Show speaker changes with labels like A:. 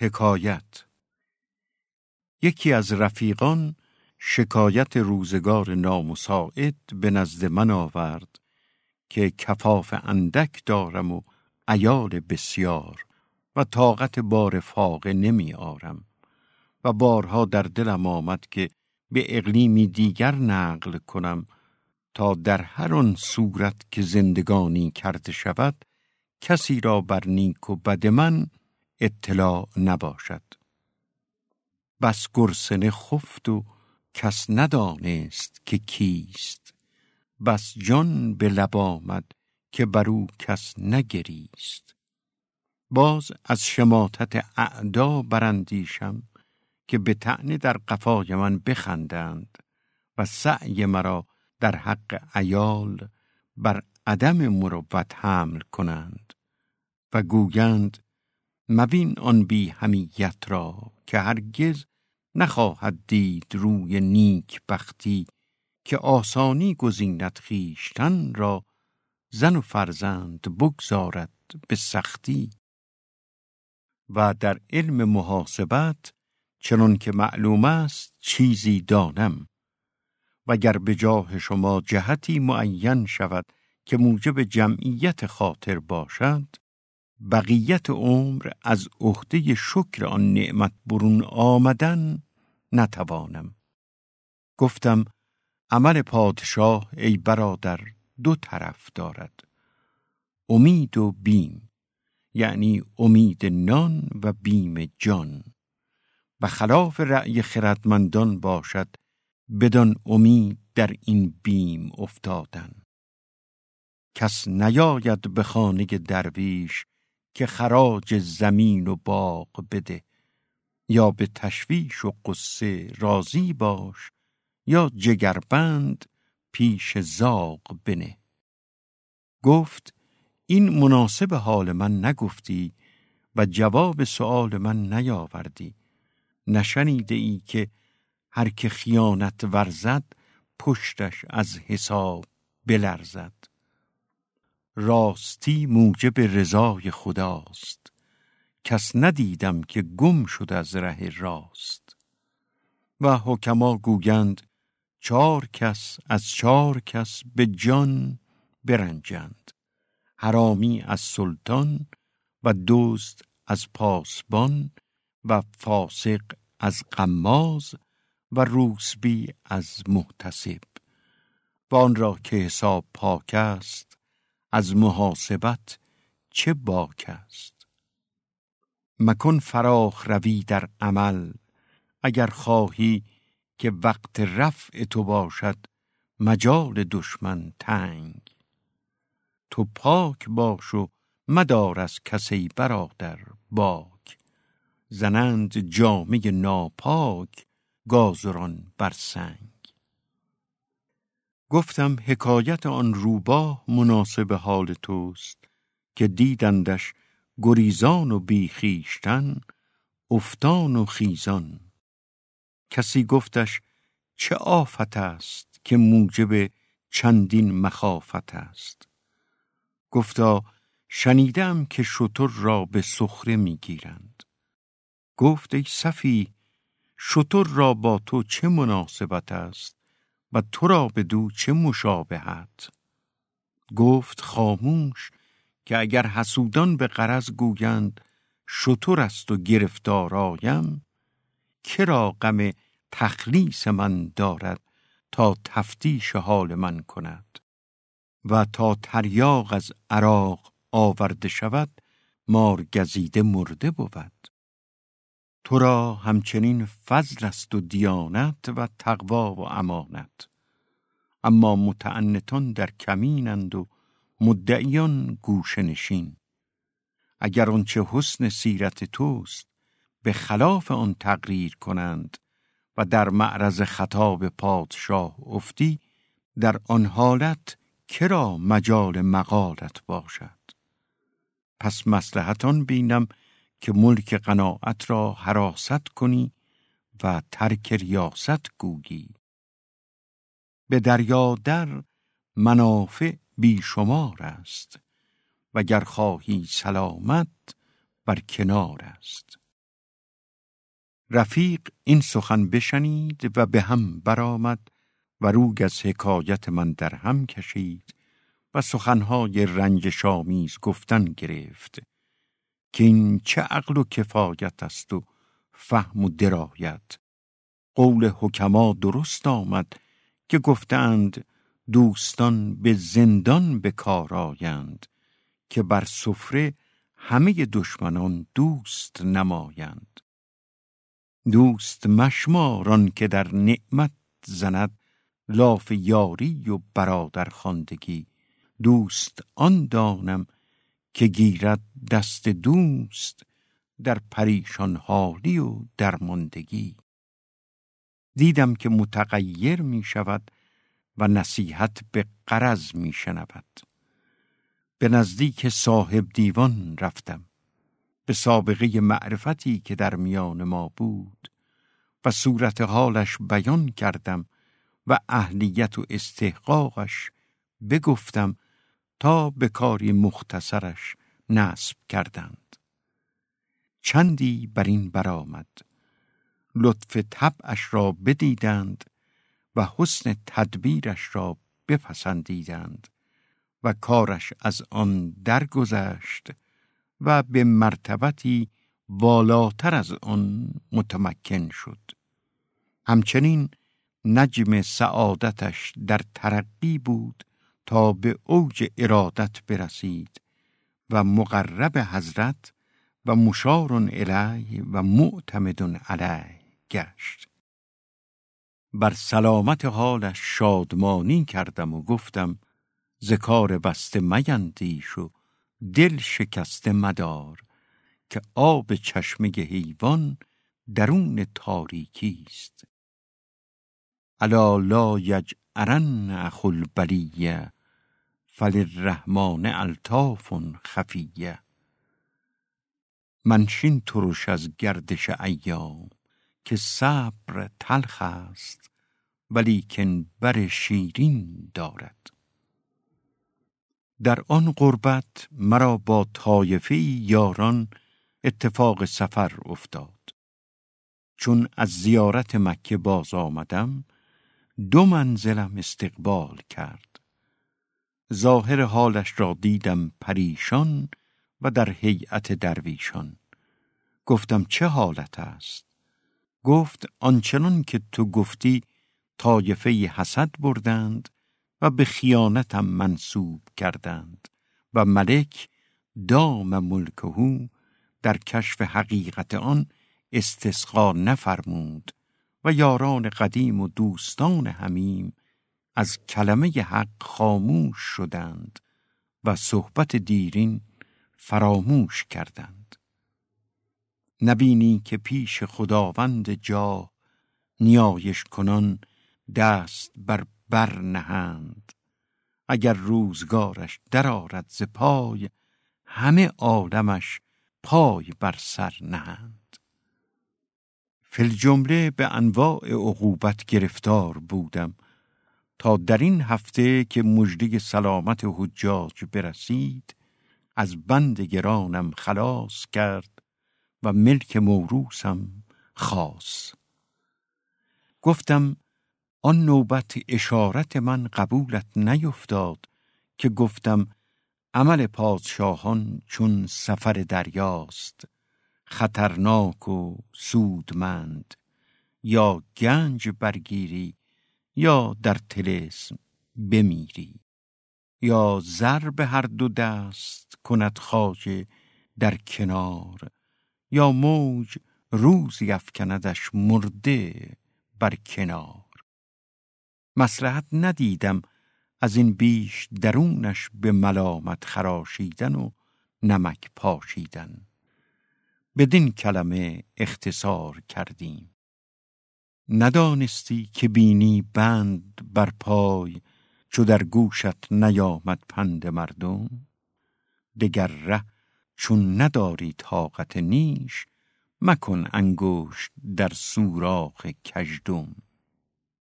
A: حکایت. یکی از رفیقان شکایت روزگار نامساعد به نزد من آورد که کفاف اندک دارم و ایال بسیار و طاقت بار فاقه نمی آرم و بارها در دلم آمد که به اقلیمی دیگر نقل کنم تا در هر آن صورت که زندگانی کرده شود کسی را بر نیک و بد من اطلاع نباشد. بس گرسنه خفت و کس ندانست که کیست. بس جان به لب آمد که بر او کس نگریست. باز از شماتت اعدا برندیشم که به تعنی در قفای من بخندند و سعی مرا در حق ایال بر عدم مروت حمل کنند و گویند مبین آن بی همیت را که هرگز نخواهد دید روی نیک بختی که آسانی گزیند خیشتن را زن و فرزند بگذارد به سختی. و در علم محاسبت چنان که معلوم است چیزی دانم. وگر به جاه شما جهتی معین شود که موجب جمعیت خاطر باشد بقیت عمر از عهده شکر آن نعمت برون آمدن نتوانم. گفتم عمل پادشاه ای برادر دو طرف دارد. امید و بیم یعنی امید نان و بیم جان. و خلاف رأی خردمندان باشد بدان امید در این بیم افتادن. کس نیاید به خانه درویش که خراج زمین و باغ بده. یا به تشویش و قصه راضی باش یا جگربند پیش زاغ بنه. گفت این مناسب حال من نگفتی و جواب سؤال من نیاوردی. نشنیده ای که هر که خیانت ورزد پشتش از حساب بلرزد. راستی موجب رضای خداست. کس ندیدم که گم شد از ره راست. و حکما گویند چار کس از چار کس به جان برنجند. حرامی از سلطان و دوست از پاسبان و فاسق از قماز و روسبی از محتسب. و آن را که حساب پاک است از محاسبت چه باک است؟ مکن فراخ روی در عمل اگر خواهی که وقت رفع تو باشد مجال دشمن تنگ. تو پاک باش و مدار از کسی برادر باک. زنند جامعه ناپاک گازران بر سنگ. گفتم حکایت آن روباه مناسب حال توست که دیدندش گریزان و بیخیشتن افتان و خیزان. کسی گفتش چه آفت است که موجب چندین مخافت است؟ گفتا شنیدم که شتر را به سخره می‌گیرند. گفت ای صفی شتر را با تو چه مناسبت است؟ و تو را به دو چه مشابهت؟ گفت خاموش که اگر حسودان به قرض گویند شتر است و گرفتار آیم کرا غم تخلیص من دارد تا تفتیش حال من کند و تا تریاق از عراق آورده شود مار گزیده مرده بود. تو را همچنین فضل است و دیانت و تقوا و امانت. اما متعنتان در کمینند و مدعیان گوشه نشین. اگر آنچه حسن سیرت توست به خلاف آن تقریر کنند و در معرض خطاب پادشاه افتی در آن حالت کرا مجال مقالت باشد. پس مسلحتان بینم که ملک قناعت را حراست کنی و ترک ریاست گویی. به دریا در منافع بیشمار است وگر خواهی سلامت بر کنار است. رفیق این سخن بشنید و به هم برآمد و روگ از حکایت من در هم کشید و سخنهای رنج شامیز گفتن گرفت. که این چه عقل و کفایت است و فهم و درایت؟ قول حکما درست آمد که گفتند دوستان به زندان به کار آیند که بر سفره همه دشمنان دوست نمایند. دوست مشماران که در نعمت زند لاف یاری و برادر خواندگی. دوست آن دانم که گیرد دست دوست در پریشان حالی و درماندگی. دیدم که متغیر می شود و نصیحت به قرض می شنود. به نزدیک صاحب دیوان رفتم به سابقه معرفتی که در میان ما بود و صورت حالش بیان کردم و اهلیت و استحقاقش بگفتم تا به کاری مختصرش نصب کردند. چندی بر این برآمد. لطف طبعش را بدیدند و حسن تدبیرش را بپسندیدند و کارش از آن درگذشت و به مرتبتی والاتر از آن متمکن شد. همچنین نجم سعادتش در ترقی بود تا به اوج ارادت برسید و مقرب حضرت و مشار الیه و معتمد علیه گشت. بر سلامت حالش شادمانی کردم و گفتم ذکار بسته میندیش و دل شکسته مدار که آب چشمه حیوان درون تاریکی است. الا لا یجعرن اخو البلیه فللرحمن الطاف خفیه. منشین ترش از گردش ایام که صبر تلخ است ولیکن بر شیرین دارد. در آن قربت مرا با طایفه یاران اتفاق سفر افتاد. چون از زیارت مکه باز آمدم دو منزلم استقبال کرد. ظاهر حالش را دیدم پریشان و در هیئت درویشان. گفتم چه حالت است؟ گفت آنچنان که تو گفتی طایفه حسد بردند و به خیانتم منصوب کردند و ملک دام ملکهو در کشف حقیقت آن استسقا نفرمود و یاران قدیم و دوستان همیم از کلمه حق خاموش شدند و صحبت دیرین فراموش کردند. نبینی که پیش خداوند جا نیایش کنان دست بر بر نهند. اگر روزگارش درآرد ز پای همه عالمش پای بر سر نهند. فل جمله به انواع عقوبت گرفتار بودم. تا در این هفته که مژده سلامت حجاج برسید از بند گرانم خلاص کرد و ملک موروسم خاص. گفتم آن نوبت اشارت من قبولت نیفتاد که گفتم عمل پادشاهان چون سفر دریاست خطرناک و سودمند یا گنج برگیری یا در تلسم بمیری یا زر به هر دو دست کند خواجه در کنار یا موج روزی افکندش مرده بر کنار. مسلحت ندیدم از این بیش درونش به ملامت خراشیدن و نمک پاشیدن. بدین کلمه اختصار کردیم. ندانستی که بینی بند بر پای چو در گوشت نیامد پند مردم؟ دگر ره چون نداری طاقت نیش مکن انگشت در سوراخ کژدم.